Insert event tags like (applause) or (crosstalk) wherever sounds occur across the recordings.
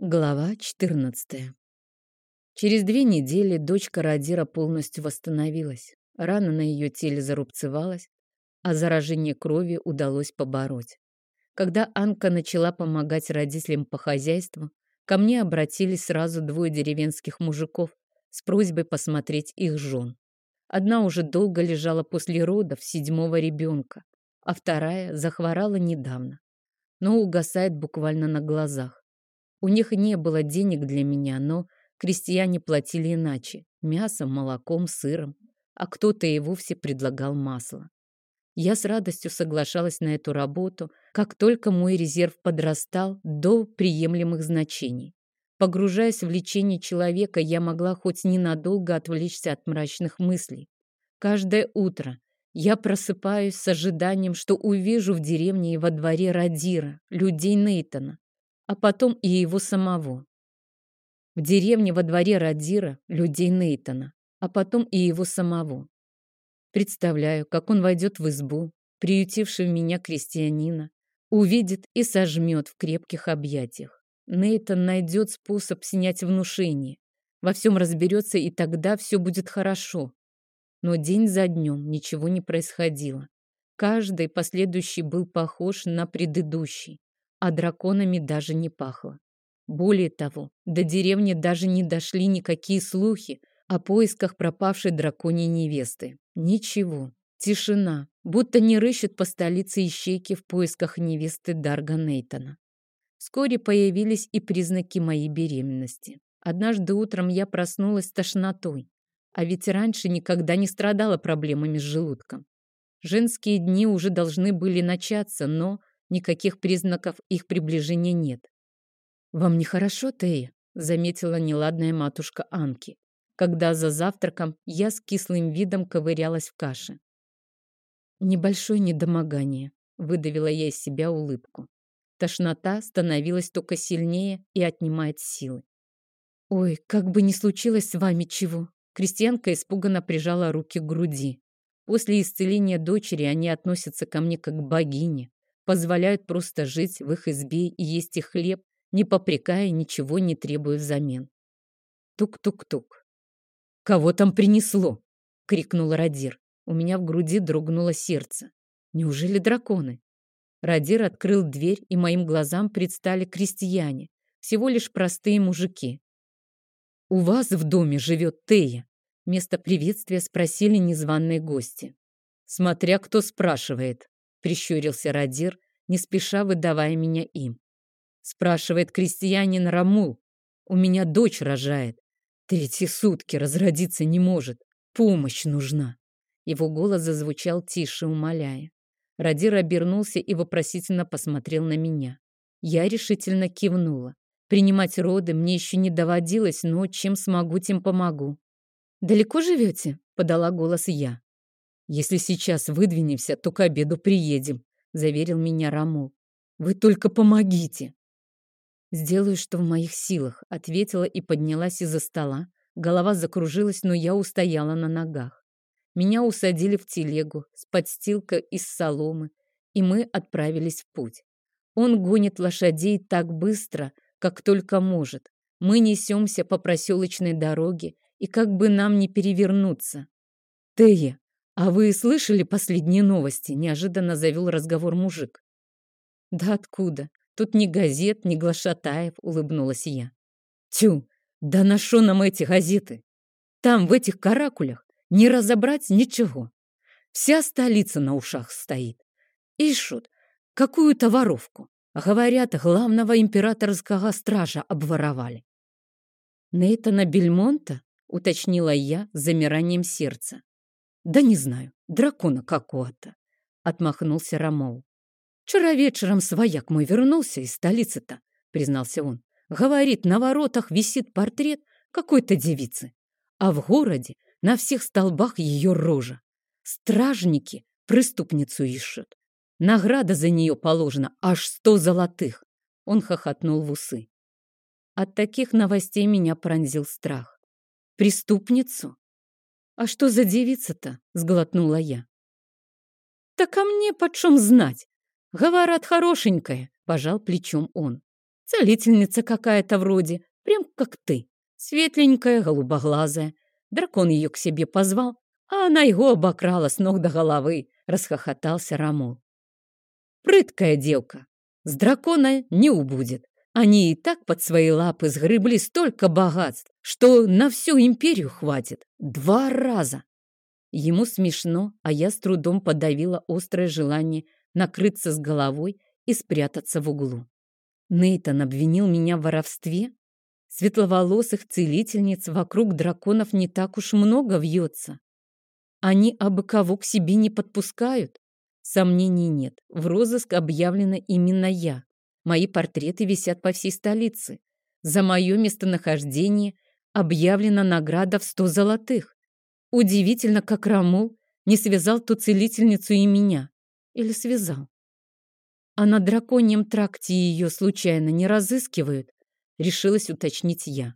Глава 14. Через две недели дочка Радира полностью восстановилась. Рана на ее теле зарубцевалась, а заражение крови удалось побороть. Когда Анка начала помогать родителям по хозяйству, ко мне обратились сразу двое деревенских мужиков с просьбой посмотреть их жен. Одна уже долго лежала после родов седьмого ребенка, а вторая захворала недавно, но угасает буквально на глазах. У них не было денег для меня, но крестьяне платили иначе – мясом, молоком, сыром, а кто-то и вовсе предлагал масло. Я с радостью соглашалась на эту работу, как только мой резерв подрастал до приемлемых значений. Погружаясь в лечение человека, я могла хоть ненадолго отвлечься от мрачных мыслей. Каждое утро я просыпаюсь с ожиданием, что увижу в деревне и во дворе Радира, людей Нейтона, а потом и его самого. В деревне во дворе Радира людей Нейтона, а потом и его самого. Представляю, как он войдет в избу, приютившую меня крестьянина, увидит и сожмет в крепких объятиях. Нейтон найдет способ снять внушение, во всем разберется, и тогда все будет хорошо. Но день за днем ничего не происходило. Каждый последующий был похож на предыдущий а драконами даже не пахло. Более того, до деревни даже не дошли никакие слухи о поисках пропавшей драконьей невесты. Ничего, тишина, будто не рыщут по столице ищейки в поисках невесты Дарга Нейтона. Вскоре появились и признаки моей беременности. Однажды утром я проснулась с тошнотой, а ведь раньше никогда не страдала проблемами с желудком. Женские дни уже должны были начаться, но Никаких признаков их приближения нет. «Вам нехорошо, Тея?» — заметила неладная матушка Анки, когда за завтраком я с кислым видом ковырялась в каше. «Небольшое недомогание», — выдавила я из себя улыбку. Тошнота становилась только сильнее и отнимает силы. «Ой, как бы ни случилось с вами чего!» Крестьянка испуганно прижала руки к груди. После исцеления дочери они относятся ко мне как к богине позволяют просто жить в их избе и есть их хлеб, не попрекая, ничего не требуя взамен. Тук-тук-тук. «Кого там принесло?» — крикнул Радир. У меня в груди дрогнуло сердце. Неужели драконы? Радир открыл дверь, и моим глазам предстали крестьяне, всего лишь простые мужики. «У вас в доме живет Тея?» Место приветствия спросили незваные гости. «Смотря кто спрашивает», — прищурился Радир, не спеша выдавая меня им. Спрашивает крестьянин Рамул. У меня дочь рожает. Третьи сутки разродиться не может. Помощь нужна. Его голос зазвучал тише, умоляя. Радир обернулся и вопросительно посмотрел на меня. Я решительно кивнула. Принимать роды мне еще не доводилось, но чем смогу, тем помогу. «Далеко живете?» — подала голос я. «Если сейчас выдвинемся, то к обеду приедем», — заверил меня Рамул. «Вы только помогите!» «Сделаю, что в моих силах», — ответила и поднялась из-за стола. Голова закружилась, но я устояла на ногах. Меня усадили в телегу с подстилкой из соломы, и мы отправились в путь. Он гонит лошадей так быстро, как только может. Мы несемся по проселочной дороге, и как бы нам не перевернуться. «Тея, «А вы слышали последние новости?» – неожиданно завел разговор мужик. «Да откуда? Тут ни газет, ни глашатаев», – улыбнулась я. «Тю, да на шо нам эти газеты? Там, в этих каракулях, не разобрать ничего. Вся столица на ушах стоит. Ищут какую-то воровку. Говорят, главного императорского стража обворовали. «Нейтана Бельмонта?» — уточнила я с замиранием сердца. «Да не знаю, дракона какого-то», — отмахнулся Рамоу. «Вчера вечером свояк мой вернулся из столицы-то», — признался он. «Говорит, на воротах висит портрет какой-то девицы, а в городе на всех столбах ее рожа. Стражники преступницу ищут. Награда за нее положена аж сто золотых». Он хохотнул в усы. От таких новостей меня пронзил страх. «Преступницу? «А что за девица-то?» — сглотнула я. «Так а мне почем знать? Говорят, хорошенькая», — пожал плечом он. Целительница какая-то вроде, прям как ты. Светленькая, голубоглазая. Дракон ее к себе позвал, а она его обокрала с ног до головы, расхохотался Рамол. Прыткая девка. С дракона не убудет. Они и так под свои лапы сгребли столько богатств, что на всю империю хватит. Два раза. Ему смешно, а я с трудом подавила острое желание накрыться с головой и спрятаться в углу. Нейтан обвинил меня в воровстве? Светловолосых целительниц вокруг драконов не так уж много вьется. Они абы кого к себе не подпускают. Сомнений нет, в розыск объявлена именно я. Мои портреты висят по всей столице. За мое местонахождение объявлена награда в сто золотых. Удивительно, как Рамул не связал ту целительницу и меня. Или связал. А на драконьем тракте ее случайно не разыскивают? Решилась уточнить я.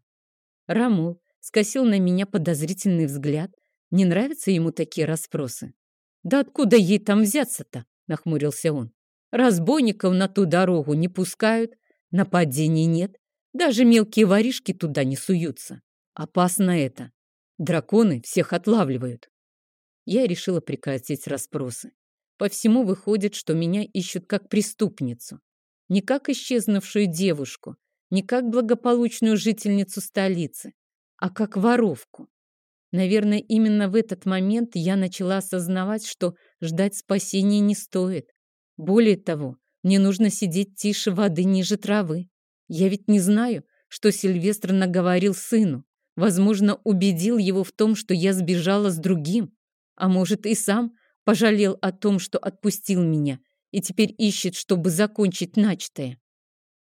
Рамул скосил на меня подозрительный взгляд. Не нравятся ему такие расспросы? Да откуда ей там взяться-то? Нахмурился он. Разбойников на ту дорогу не пускают, нападений нет, даже мелкие воришки туда не суются. Опасно это. Драконы всех отлавливают. Я решила прекратить расспросы. По всему выходит, что меня ищут как преступницу. Не как исчезнувшую девушку, не как благополучную жительницу столицы, а как воровку. Наверное, именно в этот момент я начала осознавать, что ждать спасения не стоит. Более того, мне нужно сидеть тише воды ниже травы. Я ведь не знаю, что Сильвестр наговорил сыну. Возможно, убедил его в том, что я сбежала с другим. А может, и сам пожалел о том, что отпустил меня и теперь ищет, чтобы закончить начатое.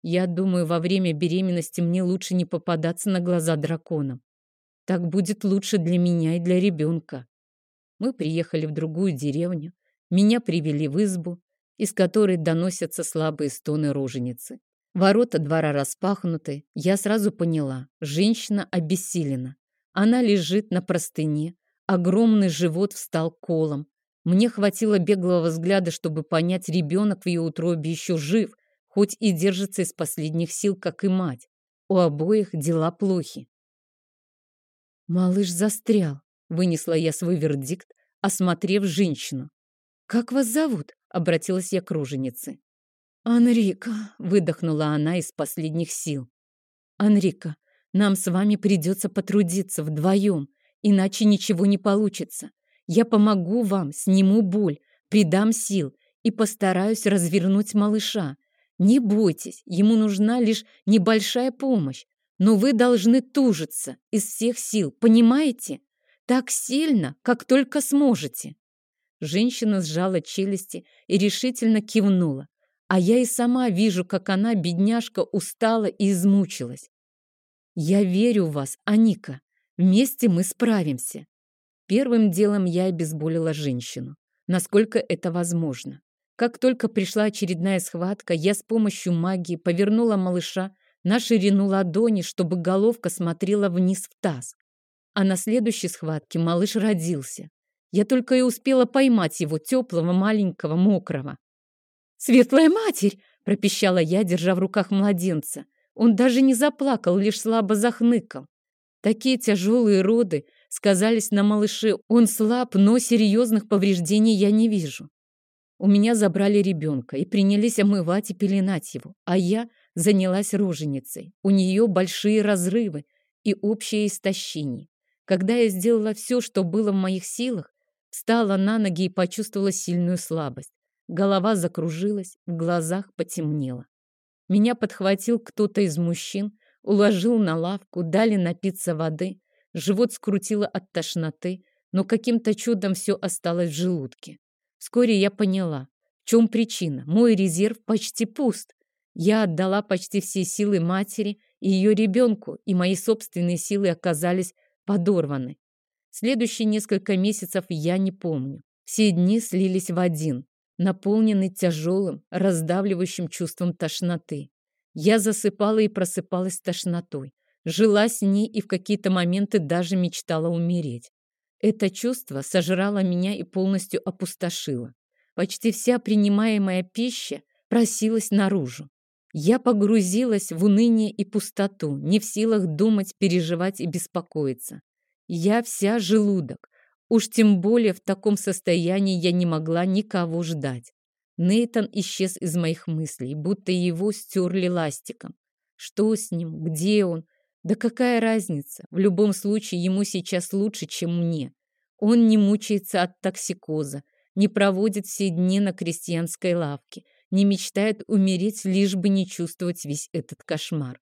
Я думаю, во время беременности мне лучше не попадаться на глаза драконам. Так будет лучше для меня и для ребенка. Мы приехали в другую деревню. Меня привели в избу, из которой доносятся слабые стоны роженицы. Ворота двора распахнуты. Я сразу поняла. Женщина обессилена. Она лежит на простыне. Огромный живот встал колом. Мне хватило беглого взгляда, чтобы понять, ребенок в ее утробе еще жив, хоть и держится из последних сил, как и мать. У обоих дела плохи. «Малыш застрял», — вынесла я свой вердикт, осмотрев женщину. «Как вас зовут?» — обратилась я к руженице. «Анрика», — выдохнула она из последних сил. «Анрика, нам с вами придется потрудиться вдвоем, иначе ничего не получится. Я помогу вам, сниму боль, придам сил и постараюсь развернуть малыша. Не бойтесь, ему нужна лишь небольшая помощь, но вы должны тужиться из всех сил, понимаете? Так сильно, как только сможете». Женщина сжала челюсти и решительно кивнула. А я и сама вижу, как она, бедняжка, устала и измучилась. Я верю в вас, Аника. Вместе мы справимся. Первым делом я обезболила женщину, насколько это возможно. Как только пришла очередная схватка, я с помощью магии повернула малыша на ширину ладони, чтобы головка смотрела вниз в таз. А на следующей схватке малыш родился. Я только и успела поймать его, теплого, маленького, мокрого. «Светлая матерь!» — пропищала я, держа в руках младенца. Он даже не заплакал, лишь слабо захныкал. Такие тяжелые роды сказались на малыше. Он слаб, но серьезных повреждений я не вижу. У меня забрали ребенка и принялись омывать и пеленать его, а я занялась роженицей. У нее большие разрывы и общее истощение. Когда я сделала все, что было в моих силах, встала на ноги и почувствовала сильную слабость. Голова закружилась, в глазах потемнело. Меня подхватил кто-то из мужчин, уложил на лавку, дали напиться воды. Живот скрутило от тошноты, но каким-то чудом все осталось в желудке. Вскоре я поняла, в чем причина. Мой резерв почти пуст. Я отдала почти все силы матери и ее ребенку, и мои собственные силы оказались подорваны. Следующие несколько месяцев я не помню. Все дни слились в один наполненный тяжелым, раздавливающим чувством тошноты. Я засыпала и просыпалась тошнотой, жила с ней и в какие-то моменты даже мечтала умереть. Это чувство сожрало меня и полностью опустошило. Почти вся принимаемая пища просилась наружу. Я погрузилась в уныние и пустоту, не в силах думать, переживать и беспокоиться. Я вся желудок. Уж тем более в таком состоянии я не могла никого ждать. Нейтан исчез из моих мыслей, будто его стерли ластиком. Что с ним? Где он? Да какая разница? В любом случае ему сейчас лучше, чем мне. Он не мучается от токсикоза, не проводит все дни на крестьянской лавке, не мечтает умереть, лишь бы не чувствовать весь этот кошмар.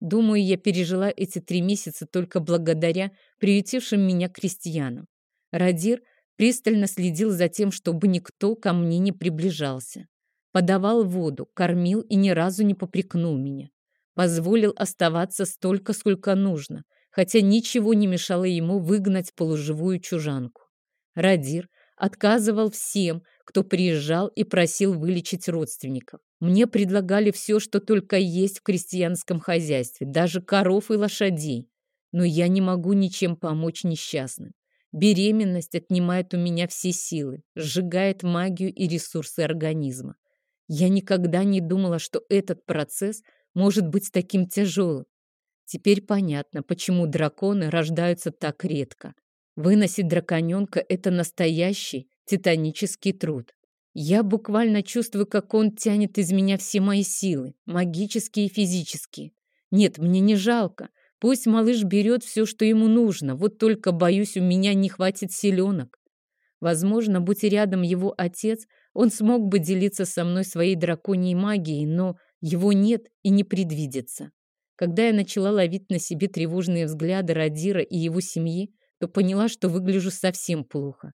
Думаю, я пережила эти три месяца только благодаря приютившим меня крестьянам. Радир пристально следил за тем, чтобы никто ко мне не приближался. Подавал воду, кормил и ни разу не попрекнул меня. Позволил оставаться столько, сколько нужно, хотя ничего не мешало ему выгнать полуживую чужанку. Радир отказывал всем, кто приезжал и просил вылечить родственников. Мне предлагали все, что только есть в крестьянском хозяйстве, даже коров и лошадей. Но я не могу ничем помочь несчастным. Беременность отнимает у меня все силы, сжигает магию и ресурсы организма. Я никогда не думала, что этот процесс может быть таким тяжелым. Теперь понятно, почему драконы рождаются так редко. Выносить драконенка – это настоящий титанический труд. Я буквально чувствую, как он тянет из меня все мои силы, магические и физические. Нет, мне не жалко. Пусть малыш берет все, что ему нужно, вот только, боюсь, у меня не хватит селенок. Возможно, будь рядом его отец, он смог бы делиться со мной своей драконьей магией, но его нет и не предвидится. Когда я начала ловить на себе тревожные взгляды Радира и его семьи, то поняла, что выгляжу совсем плохо.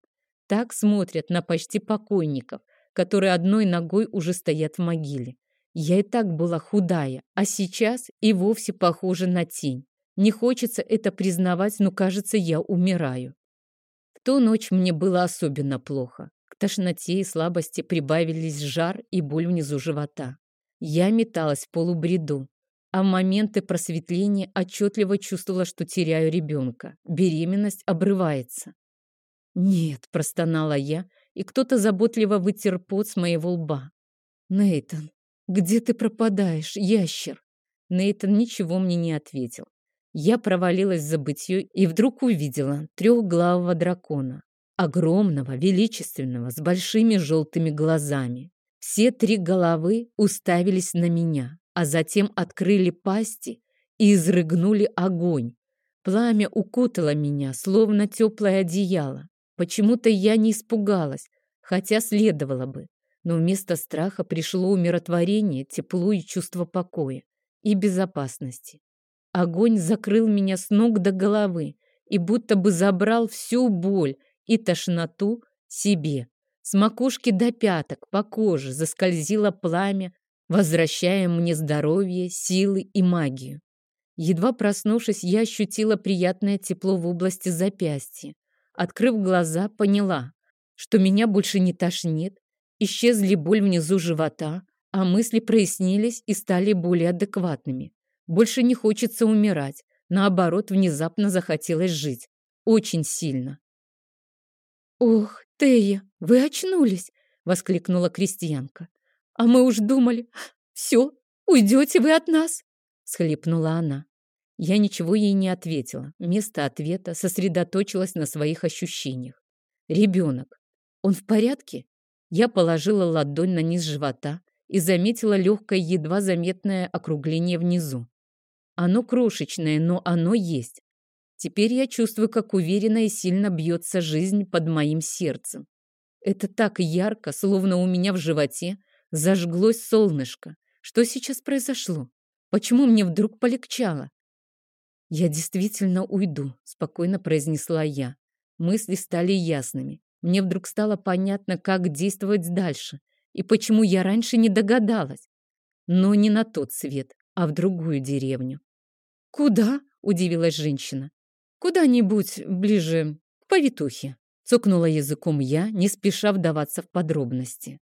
Так смотрят на почти покойников, которые одной ногой уже стоят в могиле. Я и так была худая, а сейчас и вовсе похожа на тень. Не хочется это признавать, но, кажется, я умираю. В ту ночь мне было особенно плохо. К тошноте и слабости прибавились жар и боль внизу живота. Я металась в полубреду, а в моменты просветления отчетливо чувствовала, что теряю ребенка. Беременность обрывается. «Нет», — простонала я, и кто-то заботливо вытер пот с моего лба. «Нейтан, где ты пропадаешь, ящер?» Нейтан ничего мне не ответил. Я провалилась в забытье и вдруг увидела трехглавого дракона. Огромного, величественного, с большими желтыми глазами. Все три головы уставились на меня, а затем открыли пасти и изрыгнули огонь. Пламя укутало меня, словно теплое одеяло. Почему-то я не испугалась, хотя следовало бы. Но вместо страха пришло умиротворение, тепло и чувство покоя и безопасности. Огонь закрыл меня с ног до головы и будто бы забрал всю боль и тошноту себе. С макушки до пяток по коже заскользило пламя, возвращая мне здоровье, силы и магию. Едва проснувшись, я ощутила приятное тепло в области запястья. Открыв глаза, поняла, что меня больше не тошнит, исчезли боль внизу живота, а мысли прояснились и стали более адекватными. Больше не хочется умирать. Наоборот, внезапно захотелось жить. Очень сильно. «Ох, Тея, вы очнулись!» — воскликнула крестьянка. «А мы уж думали, (laughs) все, уйдете вы от нас!» — схлипнула она. Я ничего ей не ответила. Вместо ответа сосредоточилась на своих ощущениях. Ребенок. Он в порядке? Я положила ладонь на низ живота и заметила легкое, едва заметное округление внизу. Оно крошечное, но оно есть. Теперь я чувствую, как уверенно и сильно бьется жизнь под моим сердцем. Это так ярко, словно у меня в животе зажглось солнышко. Что сейчас произошло? Почему мне вдруг полегчало? «Я действительно уйду», — спокойно произнесла я. Мысли стали ясными. Мне вдруг стало понятно, как действовать дальше и почему я раньше не догадалась. Но не на тот свет, а в другую деревню. «Куда?» — удивилась женщина. «Куда-нибудь ближе к повитухе», — цокнула языком я, не спеша вдаваться в подробности.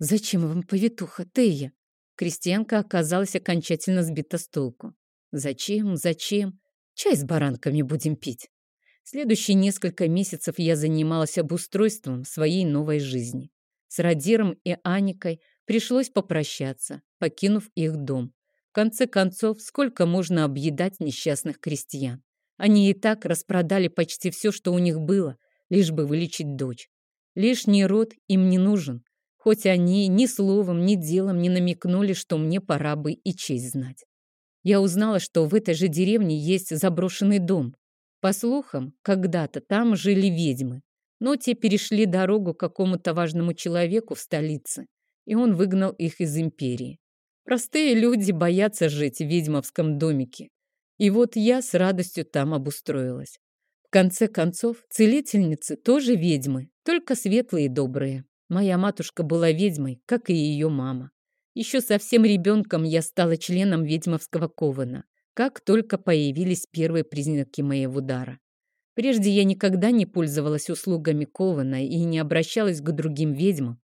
«Зачем вам повитуха, Тея?» Крестьянка оказалась окончательно сбита с толку. «Зачем? Зачем? Чай с баранками будем пить». Следующие несколько месяцев я занималась обустройством своей новой жизни. С Радиром и Аникой пришлось попрощаться, покинув их дом. Конце концов, сколько можно объедать несчастных крестьян? Они и так распродали почти все, что у них было, лишь бы вылечить дочь. Лишний род им не нужен, хоть они ни словом, ни делом не намекнули, что мне пора бы и честь знать. Я узнала, что в этой же деревне есть заброшенный дом. По слухам, когда-то там жили ведьмы, но те перешли дорогу какому-то важному человеку в столице, и он выгнал их из империи. Простые люди боятся жить в ведьмовском домике. И вот я с радостью там обустроилась. В конце концов, целительницы тоже ведьмы, только светлые и добрые. Моя матушка была ведьмой, как и ее мама. Еще совсем ребенком я стала членом ведьмовского кована, как только появились первые признаки моего дара. Прежде я никогда не пользовалась услугами кована и не обращалась к другим ведьмам.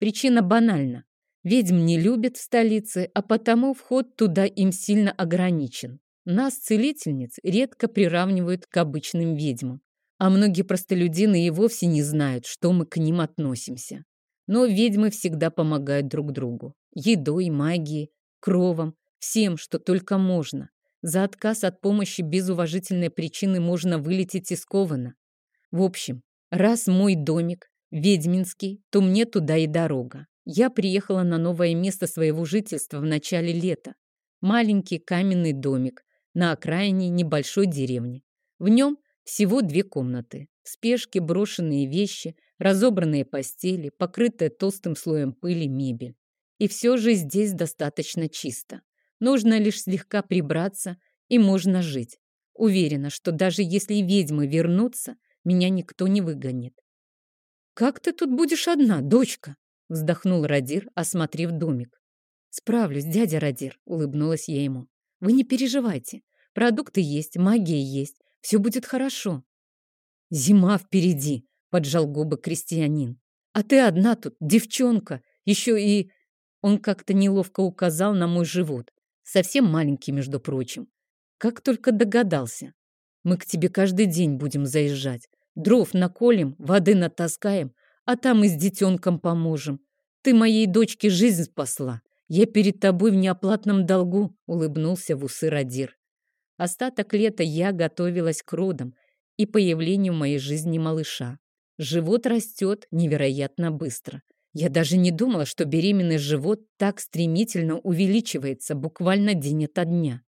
Причина банальна. Ведьм не любят в столице, а потому вход туда им сильно ограничен. Нас, целительниц, редко приравнивают к обычным ведьмам, а многие простолюдины и вовсе не знают, что мы к ним относимся. Но ведьмы всегда помогают друг другу. Едой, магией, кровом, всем, что только можно. За отказ от помощи без уважительной причины можно вылететь из. В общем, раз мой домик ведьминский, то мне туда и дорога. Я приехала на новое место своего жительства в начале лета. Маленький каменный домик на окраине небольшой деревни. В нем всего две комнаты. В спешке брошенные вещи, разобранные постели, покрытая толстым слоем пыли мебель. И все же здесь достаточно чисто. Нужно лишь слегка прибраться, и можно жить. Уверена, что даже если ведьмы вернутся, меня никто не выгонит. «Как ты тут будешь одна, дочка?» — вздохнул Радир, осмотрев домик. «Справлюсь, дядя Радир», — улыбнулась я ему. «Вы не переживайте. Продукты есть, магия есть. Все будет хорошо». «Зима впереди», — поджал губы крестьянин. «А ты одна тут, девчонка, еще и...» Он как-то неловко указал на мой живот. Совсем маленький, между прочим. Как только догадался. Мы к тебе каждый день будем заезжать. Дров наколем, воды натаскаем, а там и с детенком поможем. Ты моей дочке жизнь спасла. Я перед тобой в неоплатном долгу, улыбнулся в усы Радир. Остаток лета я готовилась к родам и появлению в моей жизни малыша. Живот растет невероятно быстро. Я даже не думала, что беременный живот так стремительно увеличивается буквально день ото дня.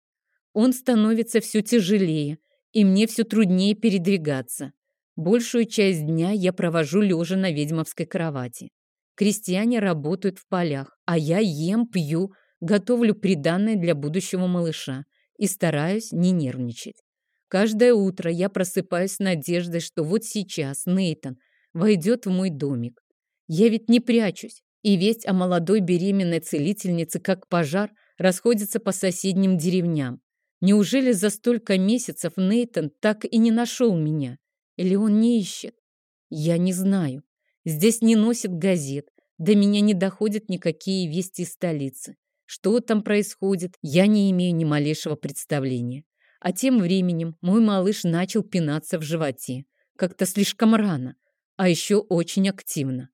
Он становится все тяжелее, и мне все труднее передвигаться. Большую часть дня я провожу лежа на ведьмовской кровати. Крестьяне работают в полях, а я ем, пью, готовлю приданное для будущего малыша и стараюсь не нервничать. Каждое утро я просыпаюсь с надеждой, что вот сейчас Нейтон войдет в мой домик. Я ведь не прячусь, и весть о молодой беременной целительнице, как пожар, расходится по соседним деревням. Неужели за столько месяцев Нейтон так и не нашел меня? Или он не ищет? Я не знаю. Здесь не носит газет. До меня не доходят никакие вести из столицы. Что там происходит, я не имею ни малейшего представления. А тем временем мой малыш начал пинаться в животе. Как-то слишком рано, а еще очень активно.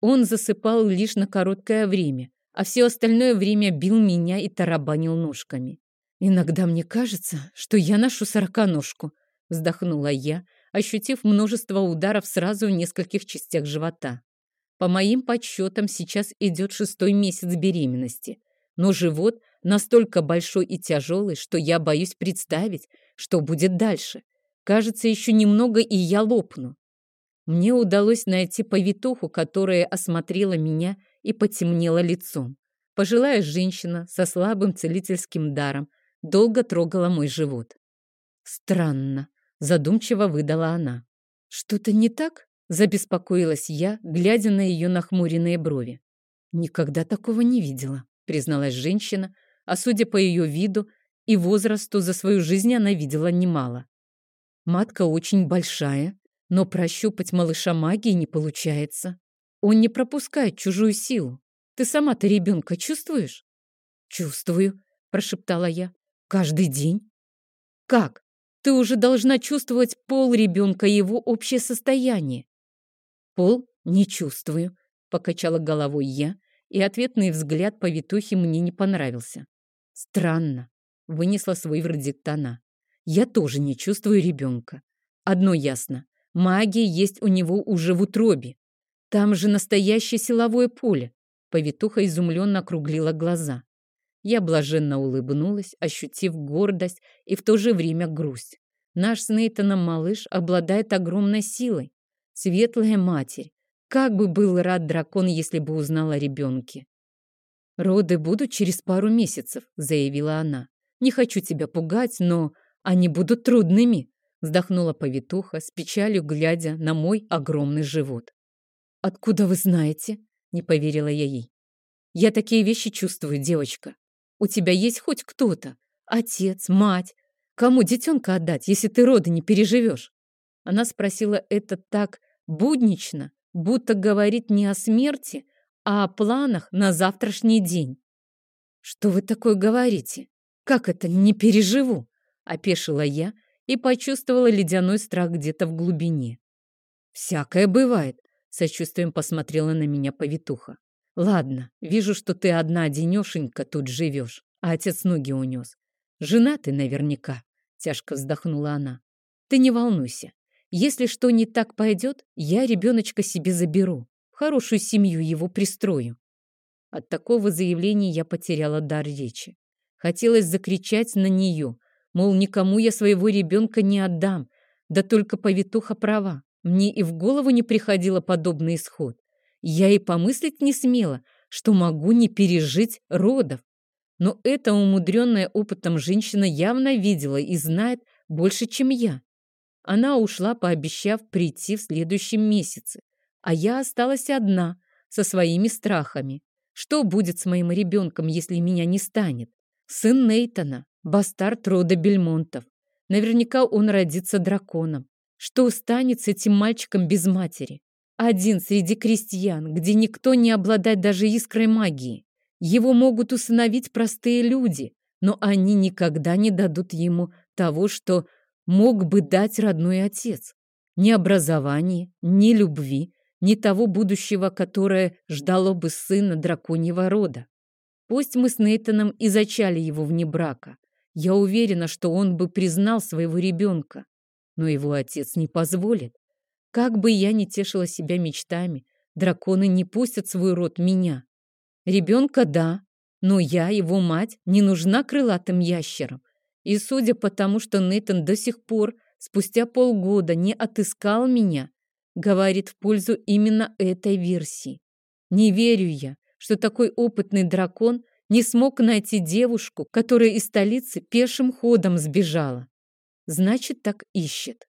Он засыпал лишь на короткое время, а все остальное время бил меня и тарабанил ножками. «Иногда мне кажется, что я ношу сороконожку», — вздохнула я, ощутив множество ударов сразу в нескольких частях живота. По моим подсчетам, сейчас идет шестой месяц беременности, но живот настолько большой и тяжелый, что я боюсь представить, что будет дальше. Кажется, еще немного, и я лопну. Мне удалось найти повитуху, которая осмотрела меня и потемнела лицом. Пожилая женщина со слабым целительским даром долго трогала мой живот. Странно, Задумчиво выдала она. «Что-то не так?» – забеспокоилась я, глядя на ее нахмуренные брови. «Никогда такого не видела», – призналась женщина, а судя по ее виду и возрасту, за свою жизнь она видела немало. Матка очень большая, но прощупать малыша магии не получается. Он не пропускает чужую силу. Ты сама-то ребенка чувствуешь? Чувствую, прошептала я. Каждый день. Как? Ты уже должна чувствовать пол ребенка и его общее состояние. Пол не чувствую, покачала головой я и ответный взгляд повитухи мне не понравился. Странно, вынесла свой вердикт она. Я тоже не чувствую ребенка. Одно ясно, магия есть у него уже в утробе. Там же настоящее силовое поле. Повитуха изумленно округлила глаза. Я блаженно улыбнулась, ощутив гордость и в то же время грусть. Наш с Нейтаном малыш обладает огромной силой. Светлая матерь. Как бы был рад дракон, если бы узнал о ребенке. «Роды будут через пару месяцев», — заявила она. «Не хочу тебя пугать, но они будут трудными», — вздохнула повитуха, с печалью глядя на мой огромный живот. «Откуда вы знаете?» — не поверила я ей. «Я такие вещи чувствую, девочка. У тебя есть хоть кто-то? Отец, мать? Кому детенка отдать, если ты роды не переживешь?» Она спросила это так буднично, будто говорит не о смерти, а о планах на завтрашний день. «Что вы такое говорите? Как это не переживу?» — опешила я и почувствовала ледяной страх где-то в глубине. «Всякое бывает», — сочувствием посмотрела на меня повитуха. «Ладно, вижу, что ты одна одинешенька тут живешь, а отец ноги унес. Жена ты наверняка», — тяжко вздохнула она. «Ты не волнуйся. Если что не так пойдет, я ребеночка себе заберу. В хорошую семью его пристрою. От такого заявления я потеряла дар речи. Хотелось закричать на нее, мол, никому я своего ребенка не отдам, да только повитуха права. Мне и в голову не приходило подобный исход. Я и помыслить не смела, что могу не пережить родов. Но эта умудренная опытом женщина явно видела и знает больше, чем я. Она ушла, пообещав прийти в следующем месяце. А я осталась одна, со своими страхами. Что будет с моим ребенком, если меня не станет? Сын Нейтона, бастард рода Бельмонтов. Наверняка он родится драконом. Что станет с этим мальчиком без матери? Один среди крестьян, где никто не обладает даже искрой магии. Его могут усыновить простые люди, но они никогда не дадут ему того, что мог бы дать родной отец. Ни образования, ни любви, ни того будущего, которое ждало бы сына драконьего рода. Пусть мы с Нейтаном и зачали его вне брака. Я уверена, что он бы признал своего ребенка. Но его отец не позволит. Как бы я ни тешила себя мечтами, драконы не пустят свой род меня. Ребенка – да, но я, его мать, не нужна крылатым ящерам. И судя по тому, что Нейтан до сих пор, спустя полгода, не отыскал меня, говорит в пользу именно этой версии. Не верю я, что такой опытный дракон не смог найти девушку, которая из столицы пешим ходом сбежала. Значит, так ищет.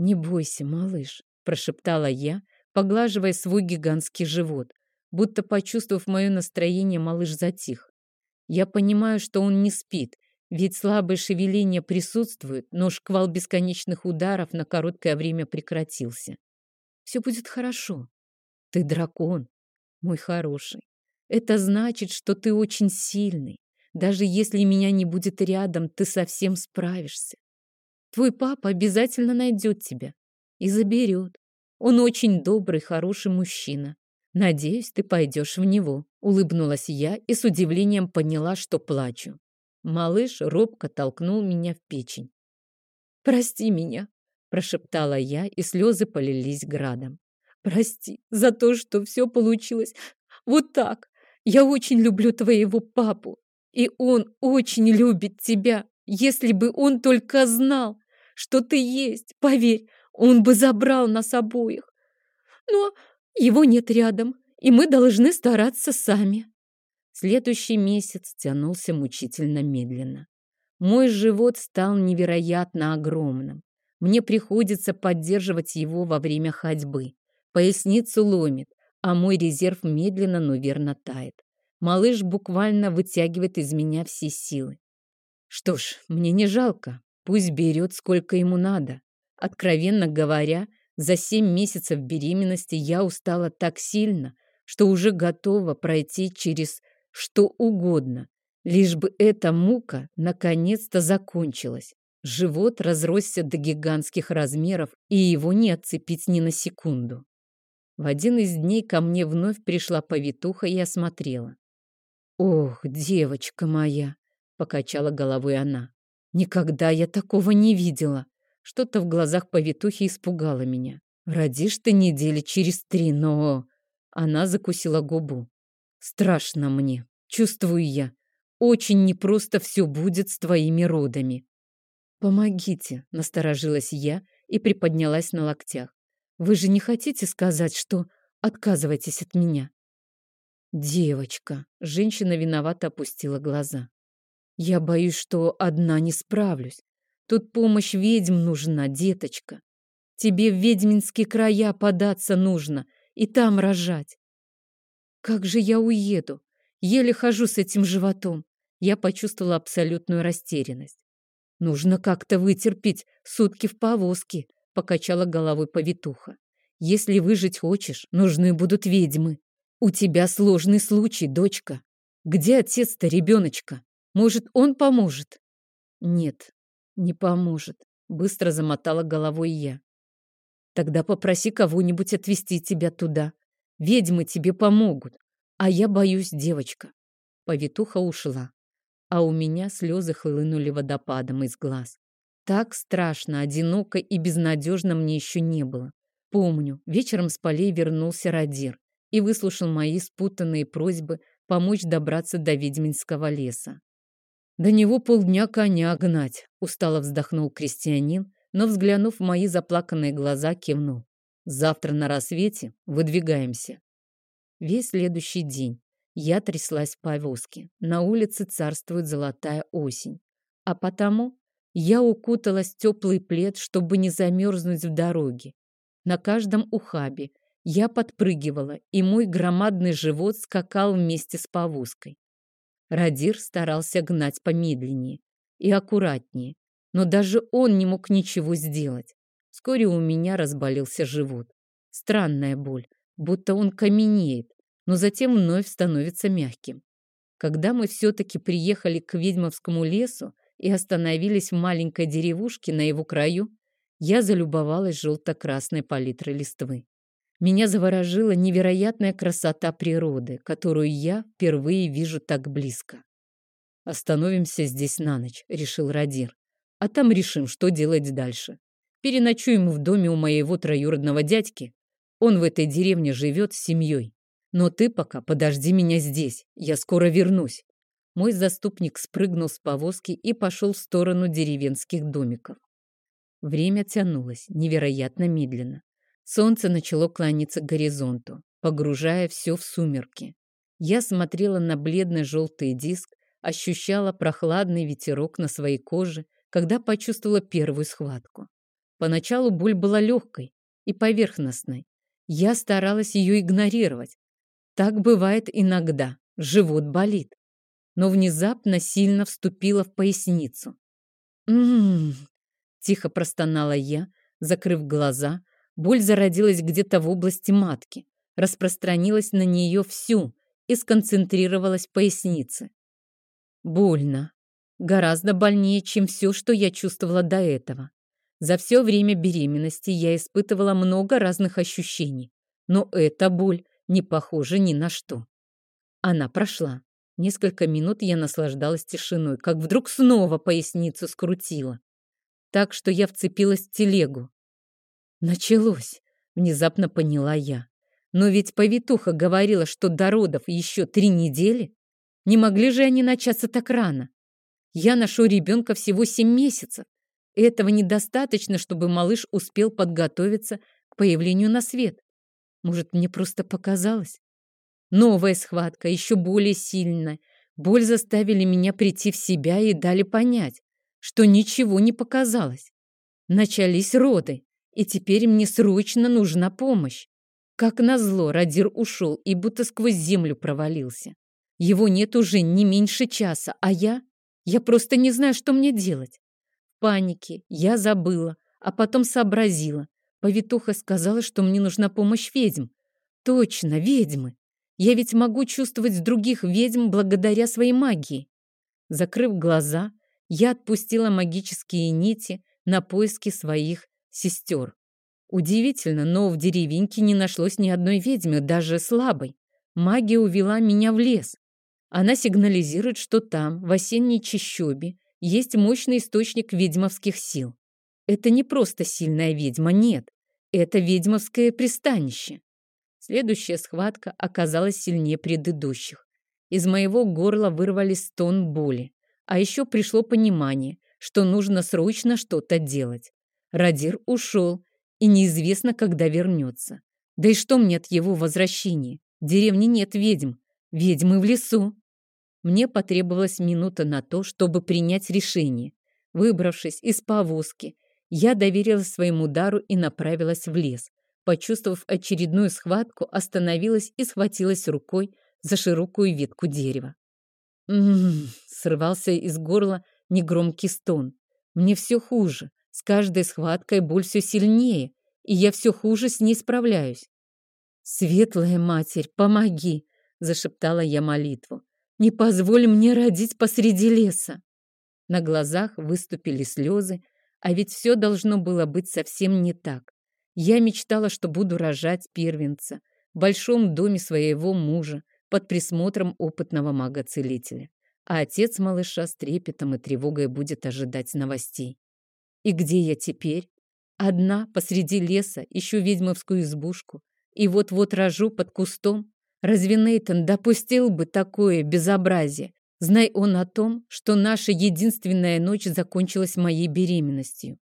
«Не бойся, малыш», — прошептала я, поглаживая свой гигантский живот. Будто почувствовав мое настроение, малыш затих. Я понимаю, что он не спит ведь слабое шевеление присутствует, но шквал бесконечных ударов на короткое время прекратился. Все будет хорошо. Ты дракон, мой хороший. Это значит, что ты очень сильный. Даже если меня не будет рядом, ты совсем справишься. Твой папа обязательно найдет тебя и заберет. Он очень добрый, хороший мужчина. Надеюсь, ты пойдешь в него. Улыбнулась я и с удивлением поняла, что плачу. Малыш робко толкнул меня в печень. «Прости меня», — прошептала я, и слезы полились градом. «Прости за то, что все получилось вот так. Я очень люблю твоего папу, и он очень любит тебя. Если бы он только знал, что ты есть, поверь, он бы забрал нас обоих. Но его нет рядом, и мы должны стараться сами. Следующий месяц тянулся мучительно медленно. Мой живот стал невероятно огромным. Мне приходится поддерживать его во время ходьбы. Поясницу ломит, а мой резерв медленно, но верно тает. Малыш буквально вытягивает из меня все силы. Что ж, мне не жалко. Пусть берет, сколько ему надо. Откровенно говоря, за семь месяцев беременности я устала так сильно, что уже готова пройти через что угодно, лишь бы эта мука наконец-то закончилась. Живот разросся до гигантских размеров, и его не отцепить ни на секунду. В один из дней ко мне вновь пришла повитуха и осмотрела. «Ох, девочка моя!» — покачала головой она. «Никогда я такого не видела!» Что-то в глазах повитухи испугало меня. «Родишь ты недели через три, но...» Она закусила губу. «Страшно мне, чувствую я. Очень непросто все будет с твоими родами». «Помогите», — насторожилась я и приподнялась на локтях. «Вы же не хотите сказать, что отказываетесь от меня?» «Девочка», — женщина виновато опустила глаза. «Я боюсь, что одна не справлюсь. Тут помощь ведьм нужна, деточка. Тебе в ведьминские края податься нужно и там рожать. Как же я уеду? Еле хожу с этим животом. Я почувствовала абсолютную растерянность. Нужно как-то вытерпеть сутки в повозке, покачала головой повитуха. Если выжить хочешь, нужны будут ведьмы. У тебя сложный случай, дочка. Где отец-то ребеночка? Может, он поможет? Нет, не поможет. Быстро замотала головой я. Тогда попроси кого-нибудь отвезти тебя туда. Ведьмы тебе помогут. А я боюсь, девочка. Повитуха ушла. А у меня слезы хлынули водопадом из глаз. Так страшно, одиноко и безнадежно мне еще не было. Помню, вечером с полей вернулся Радир и выслушал мои спутанные просьбы помочь добраться до ведьминского леса. До него полдня коня гнать, устало вздохнул крестьянин, но, взглянув в мои заплаканные глаза, кивнул. «Завтра на рассвете выдвигаемся». Весь следующий день я тряслась в повозке. На улице царствует золотая осень. А потому я укуталась в теплый плед, чтобы не замерзнуть в дороге. На каждом ухабе я подпрыгивала, и мой громадный живот скакал вместе с повозкой. Радир старался гнать помедленнее и аккуратнее, но даже он не мог ничего сделать. Вскоре у меня разболелся живот. Странная боль, будто он каменеет, но затем вновь становится мягким. Когда мы все-таки приехали к Ведьмовскому лесу и остановились в маленькой деревушке на его краю, я залюбовалась желто-красной палитрой листвы. Меня заворожила невероятная красота природы, которую я впервые вижу так близко. «Остановимся здесь на ночь», — решил Радир а там решим, что делать дальше. Переночуем в доме у моего троюродного дядьки. Он в этой деревне живет с семьей. Но ты пока подожди меня здесь, я скоро вернусь. Мой заступник спрыгнул с повозки и пошел в сторону деревенских домиков. Время тянулось невероятно медленно. Солнце начало клониться к горизонту, погружая все в сумерки. Я смотрела на бледный желтый диск, ощущала прохладный ветерок на своей коже когда почувствовала первую схватку. Поначалу боль была легкой и поверхностной. Я старалась ее игнорировать. Так бывает иногда. Живот болит. Но внезапно сильно вступила в поясницу. «М-м-м!» Тихо простонала я, закрыв глаза. Боль зародилась где-то в области матки, распространилась на нее всю и сконцентрировалась в пояснице. Больно. Гораздо больнее, чем все, что я чувствовала до этого. За все время беременности я испытывала много разных ощущений, но эта боль не похожа ни на что. Она прошла. Несколько минут я наслаждалась тишиной, как вдруг снова поясницу скрутила. Так что я вцепилась в телегу. Началось, внезапно поняла я. Но ведь повитуха говорила, что до родов еще три недели. Не могли же они начаться так рано? Я ношу ребенка всего 7 месяцев. Этого недостаточно, чтобы малыш успел подготовиться к появлению на свет. Может, мне просто показалось? Новая схватка, еще более сильная. Боль заставили меня прийти в себя и дали понять, что ничего не показалось. Начались роды, и теперь мне срочно нужна помощь. Как назло, Радир ушел и будто сквозь землю провалился. Его нет уже не меньше часа, а я я просто не знаю, что мне делать. В панике я забыла, а потом сообразила. Повитуха сказала, что мне нужна помощь ведьм. Точно, ведьмы. Я ведь могу чувствовать других ведьм благодаря своей магии. Закрыв глаза, я отпустила магические нити на поиски своих сестер. Удивительно, но в деревеньке не нашлось ни одной ведьмы, даже слабой. Магия увела меня в лес. Она сигнализирует, что там, в осенней чащобе, есть мощный источник ведьмовских сил. Это не просто сильная ведьма, нет. Это ведьмовское пристанище. Следующая схватка оказалась сильнее предыдущих. Из моего горла вырвали стон боли. А еще пришло понимание, что нужно срочно что-то делать. Радир ушел, и неизвестно, когда вернется. Да и что мне от его возвращения? В деревне нет ведьм. Ведьмы в лесу. Мне потребовалась минута на то, чтобы принять решение. Выбравшись из повозки, я доверилась своему дару и направилась в лес. Почувствовав очередную схватку, остановилась и схватилась рукой за широкую ветку дерева. «М-м-м!» срывался из горла негромкий стон. «Мне все хуже. С каждой схваткой боль все сильнее, и я все хуже с ней справляюсь». «Светлая Матерь, помоги!» — зашептала я молитву. «Не позволь мне родить посреди леса!» На глазах выступили слезы, а ведь все должно было быть совсем не так. Я мечтала, что буду рожать первенца в большом доме своего мужа под присмотром опытного мага-целителя. А отец малыша с трепетом и тревогой будет ожидать новостей. И где я теперь? Одна посреди леса ищу ведьмовскую избушку. И вот-вот рожу под кустом. Разве Нейтан допустил бы такое безобразие? Знай он о том, что наша единственная ночь закончилась моей беременностью.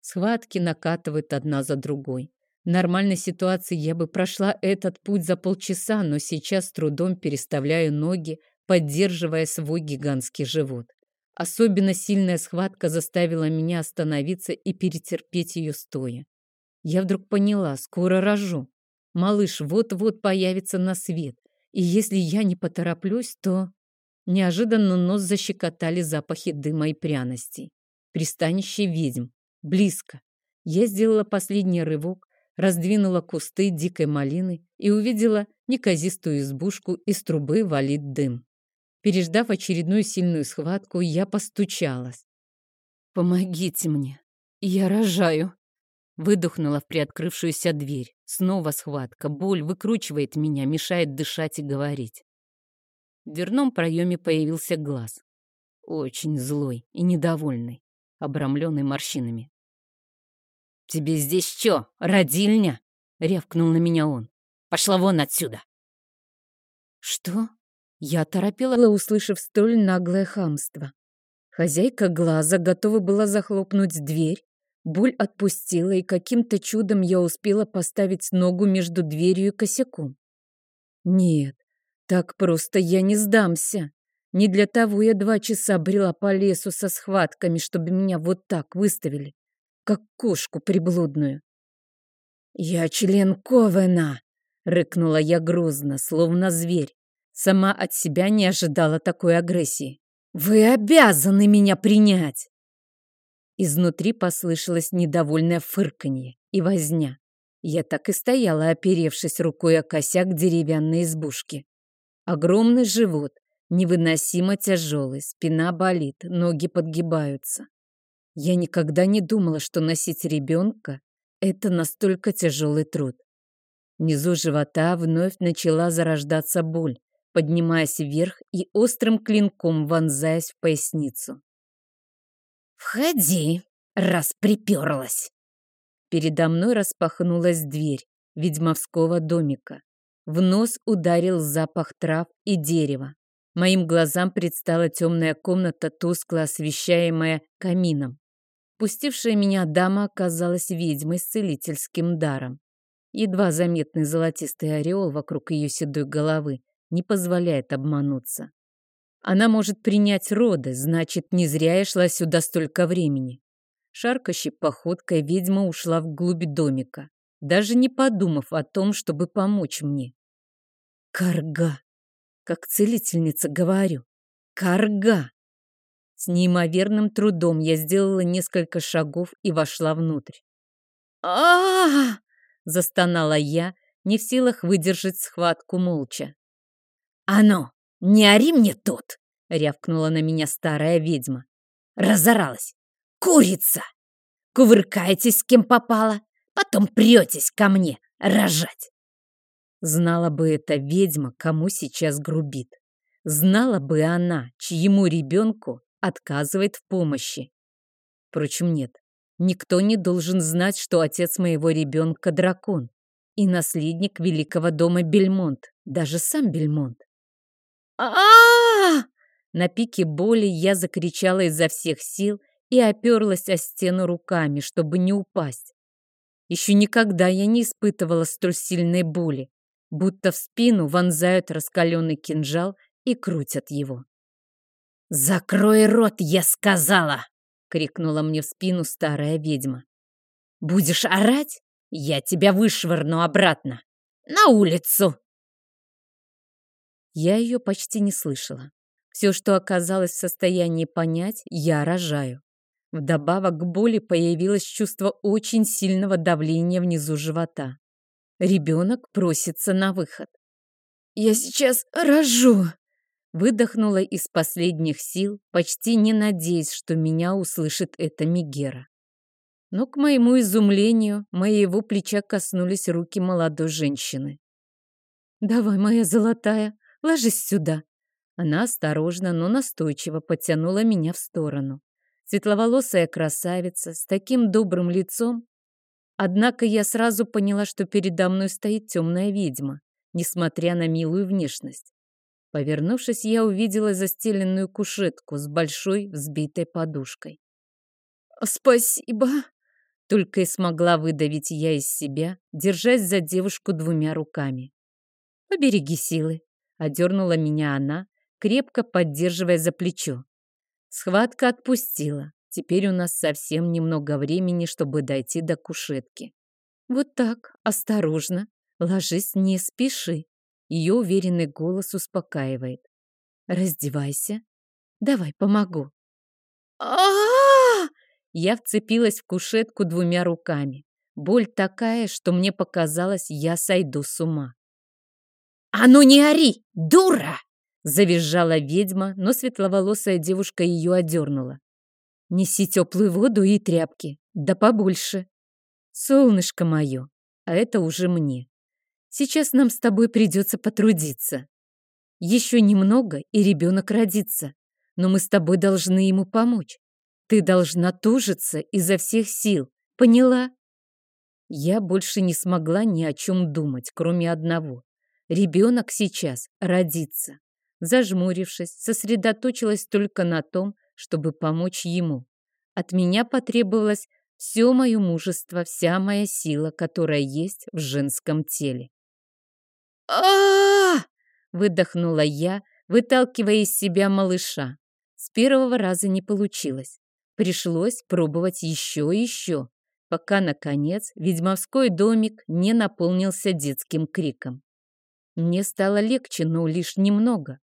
Схватки накатывают одна за другой. В нормальной ситуации я бы прошла этот путь за полчаса, но сейчас с трудом переставляю ноги, поддерживая свой гигантский живот. Особенно сильная схватка заставила меня остановиться и перетерпеть ее стоя. Я вдруг поняла, скоро рожу. Малыш вот-вот появится на свет, и если я не потороплюсь, то... Неожиданно нос защекотали запахи дыма и пряностей. Пристанище ведьм. Близко. Я сделала последний рывок, раздвинула кусты дикой малины и увидела неказистую избушку, из трубы валит дым. Переждав очередную сильную схватку, я постучалась. «Помогите мне! Я рожаю!» Выдохнула в приоткрывшуюся дверь. Снова схватка. Боль выкручивает меня, мешает дышать и говорить. В дверном проеме появился глаз. Очень злой и недовольный, обрамленный морщинами. «Тебе здесь что, родильня?» — рявкнул на меня он. «Пошла вон отсюда!» «Что?» Я торопела, услышав столь наглое хамство. Хозяйка глаза готова была захлопнуть дверь. Боль отпустила, и каким-то чудом я успела поставить ногу между дверью и косяком. Нет, так просто я не сдамся. Не для того я два часа брела по лесу со схватками, чтобы меня вот так выставили, как кошку приблудную. «Я член Ковена!» — рыкнула я грозно, словно зверь. Сама от себя не ожидала такой агрессии. «Вы обязаны меня принять!» Изнутри послышалось недовольное фырканье и возня. Я так и стояла, оперевшись рукой о косяк деревянной избушки. Огромный живот, невыносимо тяжелый, спина болит, ноги подгибаются. Я никогда не думала, что носить ребенка – это настолько тяжелый труд. Внизу живота вновь начала зарождаться боль, поднимаясь вверх и острым клинком вонзаясь в поясницу. «Входи, раз приперлась!» Передо мной распахнулась дверь ведьмовского домика. В нос ударил запах трав и дерева. Моим глазам предстала темная комната, тускло освещаемая камином. Пустившая меня дама оказалась ведьмой с целительским даром. Едва заметный золотистый ореол вокруг ее седой головы не позволяет обмануться. Она может принять роды, значит, не зря я шла сюда столько времени. Шаркащей походкой ведьма ушла вглубь домика, даже не подумав о том, чтобы помочь мне. Карга. Как целительница говорю. Карга. С неимоверным трудом я сделала несколько шагов и вошла внутрь. а, -а, -а застонала я, не в силах выдержать схватку молча. «А ну, не ори мне тут!» — рявкнула на меня старая ведьма. Разоралась. «Курица! Кувыркаетесь, с кем попало, Потом претесь ко мне рожать. Знала бы эта ведьма, кому сейчас грубит. Знала бы она, чьему ребенку отказывает в помощи. Впрочем, нет. Никто не должен знать, что отец моего ребенка дракон и наследник великого дома Бельмонт, даже сам Бельмонт. А На пике боли я закричала изо всех сил и оперлась о стену руками, чтобы не упасть. Еще никогда я не испытывала столь сильной боли, будто в спину вонзают раскаленный кинжал и крутят его. «Закрой рот, я сказала!» — крикнула мне в спину старая ведьма. «Будешь орать? Я тебя вышвырну обратно! На улицу!» Я ее почти не слышала. Все, что оказалось в состоянии понять, я рожаю. Вдобавок к боли появилось чувство очень сильного давления внизу живота. Ребенок просится на выход. «Я сейчас рожу!» Выдохнула из последних сил, почти не надеясь, что меня услышит эта Мигера. Но, к моему изумлению, моего плеча коснулись руки молодой женщины. «Давай, моя золотая, ложись сюда!» Она осторожно, но настойчиво потянула меня в сторону. Светловолосая красавица с таким добрым лицом. Однако я сразу поняла, что передо мной стоит темная ведьма, несмотря на милую внешность. Повернувшись, я увидела застеленную кушетку с большой взбитой подушкой. «Спасибо!» Только и смогла выдавить я из себя, держась за девушку двумя руками. «Побереги силы!» — одернула меня она, крепко поддерживая за плечо. Схватка отпустила. Теперь у нас совсем немного времени, чтобы дойти до кушетки. Вот так, осторожно, ложись, не спеши. Ее уверенный голос успокаивает. Раздевайся. Давай, помогу. а Я вцепилась в кушетку двумя руками. Боль такая, что мне показалось, я сойду с ума. «А ну не ори, дура!» Завизжала ведьма, но светловолосая девушка ее одернула. «Неси теплую воду и тряпки, да побольше. Солнышко мое, а это уже мне. Сейчас нам с тобой придется потрудиться. Еще немного, и ребенок родится, но мы с тобой должны ему помочь. Ты должна тужиться изо всех сил, поняла?» Я больше не смогла ни о чем думать, кроме одного. Ребенок сейчас родится. Зажмурившись, сосредоточилась только на том, чтобы помочь ему. От меня потребовалось все мое мужество, вся моя сила, которая есть в женском теле. а выдохнула я, выталкивая из себя малыша. С первого раза не получилось. Пришлось пробовать еще и еще, пока, наконец, ведьмовской домик не наполнился детским криком. Мне стало легче, но лишь немного.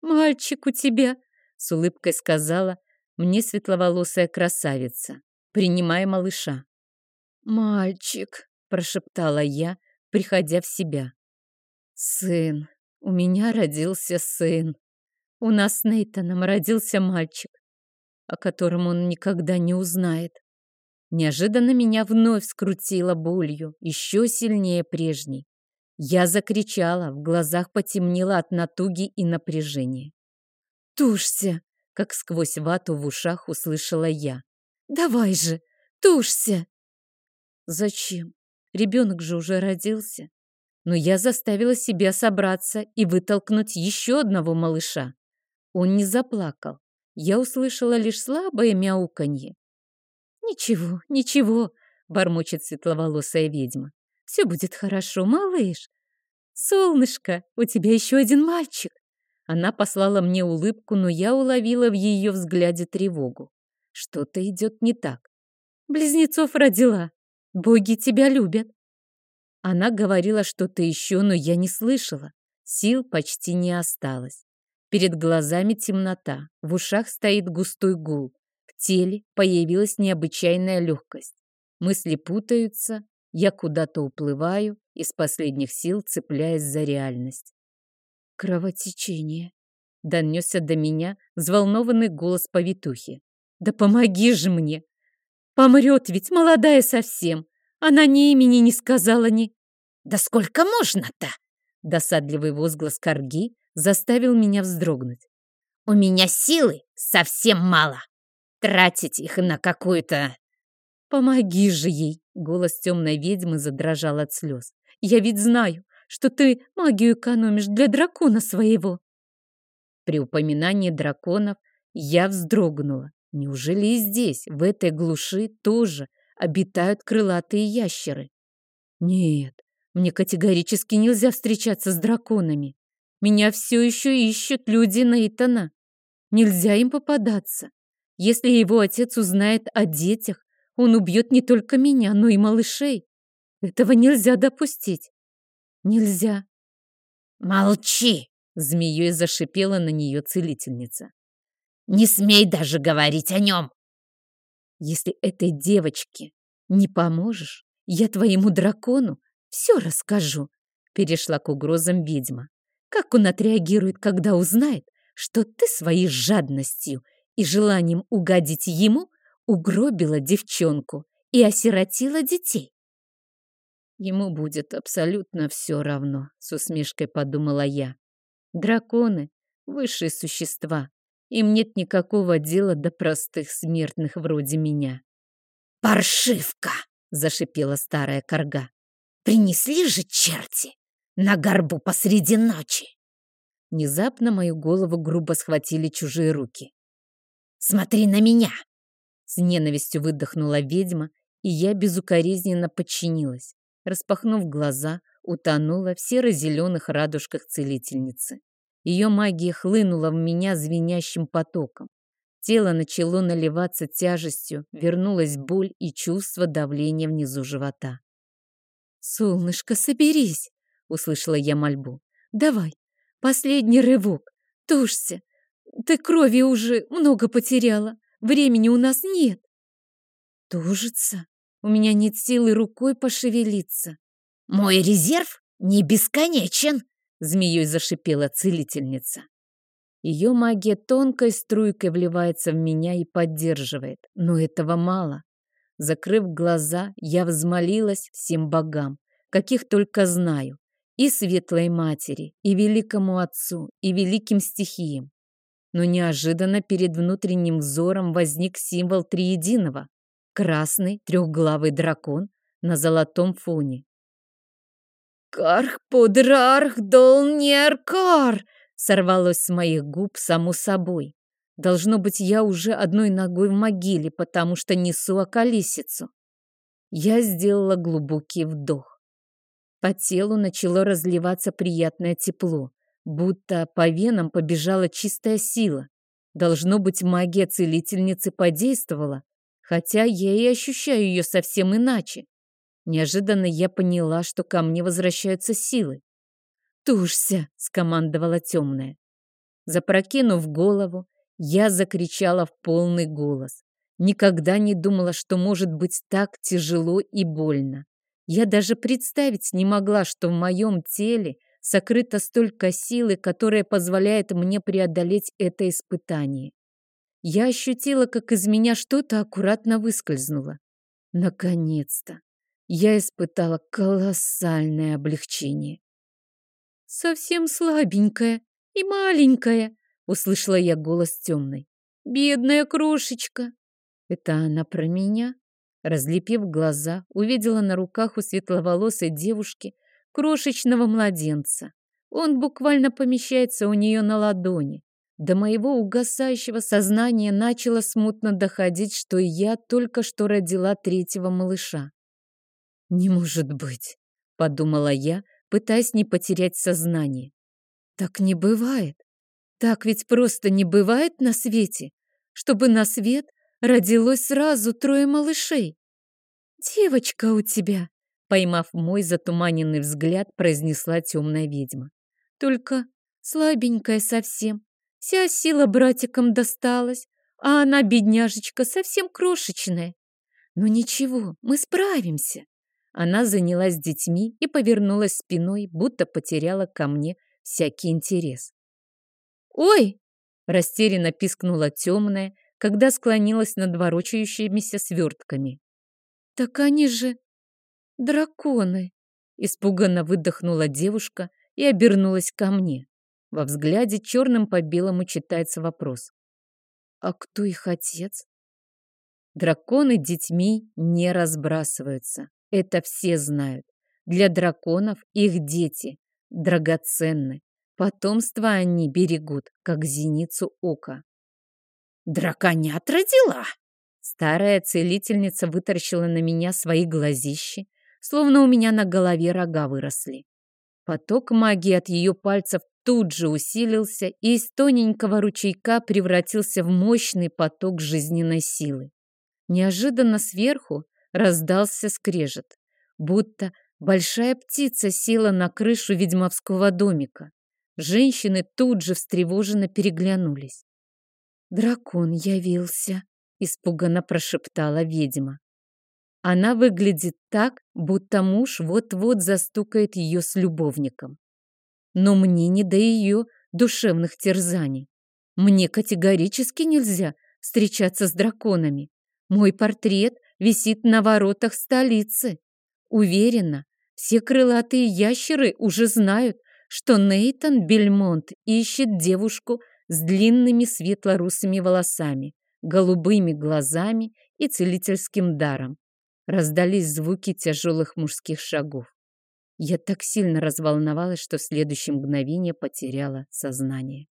«Мальчик у тебя!» — с улыбкой сказала мне светловолосая красавица, принимая малыша. «Мальчик!» — прошептала я, приходя в себя. «Сын! У меня родился сын! У нас с Нейтаном родился мальчик, о котором он никогда не узнает. Неожиданно меня вновь скрутило болью, еще сильнее прежней. Я закричала, в глазах потемнело от натуги и напряжения. «Тушься!» — как сквозь вату в ушах услышала я. «Давай же, тушься!» «Зачем? Ребенок же уже родился». Но я заставила себя собраться и вытолкнуть еще одного малыша. Он не заплакал. Я услышала лишь слабое мяуканье. «Ничего, ничего», — бормочет светловолосая ведьма. Все будет хорошо, малыш. Солнышко, у тебя еще один мальчик. Она послала мне улыбку, но я уловила в ее взгляде тревогу. Что-то идет не так. Близнецов родила. Боги тебя любят. Она говорила что-то еще, но я не слышала. Сил почти не осталось. Перед глазами темнота, в ушах стоит густой гул. В теле появилась необычайная легкость. Мысли путаются, я куда-то уплываю, из последних сил цепляясь за реальность. «Кровотечение», — донесся до меня взволнованный голос повитухи. «Да помоги же мне! Помрет ведь, молодая совсем! Она ни имени не сказала, ни... Да сколько можно-то? Досадливый возглас корги заставил меня вздрогнуть. У меня силы совсем мало. Тратить их на какую-то... Помоги же ей! Голос темной ведьмы задрожал от слез. Я ведь знаю, что ты магию экономишь для дракона своего. При упоминании драконов я вздрогнула. Неужели и здесь, в этой глуши, тоже обитают крылатые ящеры? Нет, мне категорически нельзя встречаться с драконами. Меня все еще ищут люди Нейтана. Нельзя им попадаться. Если его отец узнает о детях, он убьет не только меня, но и малышей. Этого нельзя допустить. Нельзя. Молчи! Змеей зашипела на нее целительница. Не смей даже говорить о нем. Если этой девочке не поможешь, я твоему дракону все расскажу. Перешла к угрозам ведьма. Как он отреагирует, когда узнает, что ты своей жадностью и желанием угодить ему угробила девчонку и осиротила детей? Ему будет абсолютно все равно, с усмешкой подумала я. Драконы — высшие существа. Им нет никакого дела до простых смертных вроде меня. «Паршивка!» — зашипела старая корга. «Принесли же черти на горбу посреди ночи!» Внезапно мою голову грубо схватили чужие руки. «Смотри на меня!» С ненавистью выдохнула ведьма, и я безукоризненно подчинилась. Распахнув глаза, утонула в серо-зеленых радужках целительницы. Ее магия хлынула в меня звенящим потоком. Тело начало наливаться тяжестью, вернулась боль и чувство давления внизу живота. «Солнышко, соберись!» — услышала я мольбу. «Давай, последний рывок, тушься! Ты крови уже много потеряла, времени у нас нет!» «Тужится? У меня нет силы рукой пошевелиться!» «Мой резерв не бесконечен!» Змеей зашипела целительница. Ее магия тонкой струйкой вливается в меня и поддерживает, но этого мало. Закрыв глаза, я взмолилась всем богам, каких только знаю, и Светлой Матери, и Великому Отцу, и Великим Стихиям. Но неожиданно перед внутренним взором возник символ Триединого — красный трехглавый дракон на золотом фоне. «Карх пудрарх долнеркар!» сорвалось с моих губ само собой. Должно быть, я уже одной ногой в могиле, потому что несу околесицу. Я сделала глубокий вдох. По телу начало разливаться приятное тепло, будто по венам побежала чистая сила. Должно быть, магия целительницы подействовала, хотя я и ощущаю ее совсем иначе. Неожиданно я поняла, что ко мне возвращаются силы. «Тушься!» — скомандовала темная. Запрокинув голову, я закричала в полный голос. Никогда не думала, что может быть так тяжело и больно. Я даже представить не могла, что в моем теле сокрыто столько силы, которая позволяет мне преодолеть это испытание. Я ощутила, как из меня что-то аккуратно выскользнуло. Наконец-то! я испытала колоссальное облегчение. «Совсем слабенькая и маленькая», — услышала я голос темной. «Бедная крошечка!» Это она про меня? Разлепив глаза, увидела на руках у светловолосой девушки крошечного младенца. Он буквально помещается у нее на ладони. До моего угасающего сознания начало смутно доходить, что я только что родила третьего малыша. «Не может быть», — подумала я, пытаясь не потерять сознание. «Так не бывает. Так ведь просто не бывает на свете, чтобы на свет родилось сразу трое малышей. Девочка у тебя», — поймав мой затуманенный взгляд, произнесла темная ведьма. «Только слабенькая совсем. Вся сила братикам досталась, а она, бедняжечка, совсем крошечная. Но ничего, мы справимся. Она занялась детьми и повернулась спиной, будто потеряла ко мне всякий интерес. «Ой!» – растерянно пискнула темная, когда склонилась над ворочающимися свертками. «Так они же Драконы! Испуганно выдохнула девушка и обернулась ко мне. Во взгляде черным по белому читается вопрос. А кто их отец? Драконы детьми не разбрасываются. Это все знают. Для драконов их дети драгоценны. Потомство они берегут, как зеницу ока. «Драконят родила!» Старая целительница вытаращила на меня свои глазищи, словно у меня на голове рога выросли. Поток магии от ее пальцев тут же усилился и из тоненького ручейка превратился в мощный поток жизненной силы. Неожиданно сверху раздался скрежет, будто большая птица села на крышу ведьмовского домика. Женщины тут же встревоженно переглянулись. «Дракон явился», — испуганно прошептала ведьма. Она выглядит так, будто муж вот-вот застукает ее с любовником. Но мне не до ее душевных терзаний. Мне категорически нельзя встречаться с драконами. Мой портрет висит на воротах столицы. Уверена, все крылатые ящеры уже знают, что Нейтан Бельмонт ищет девушку с длинными светло-русыми волосами, голубыми глазами и целительским даром. Раздались звуки тяжелых мужских шагов. Я так сильно разволновалась, что в следующее мгновение потеряла сознание.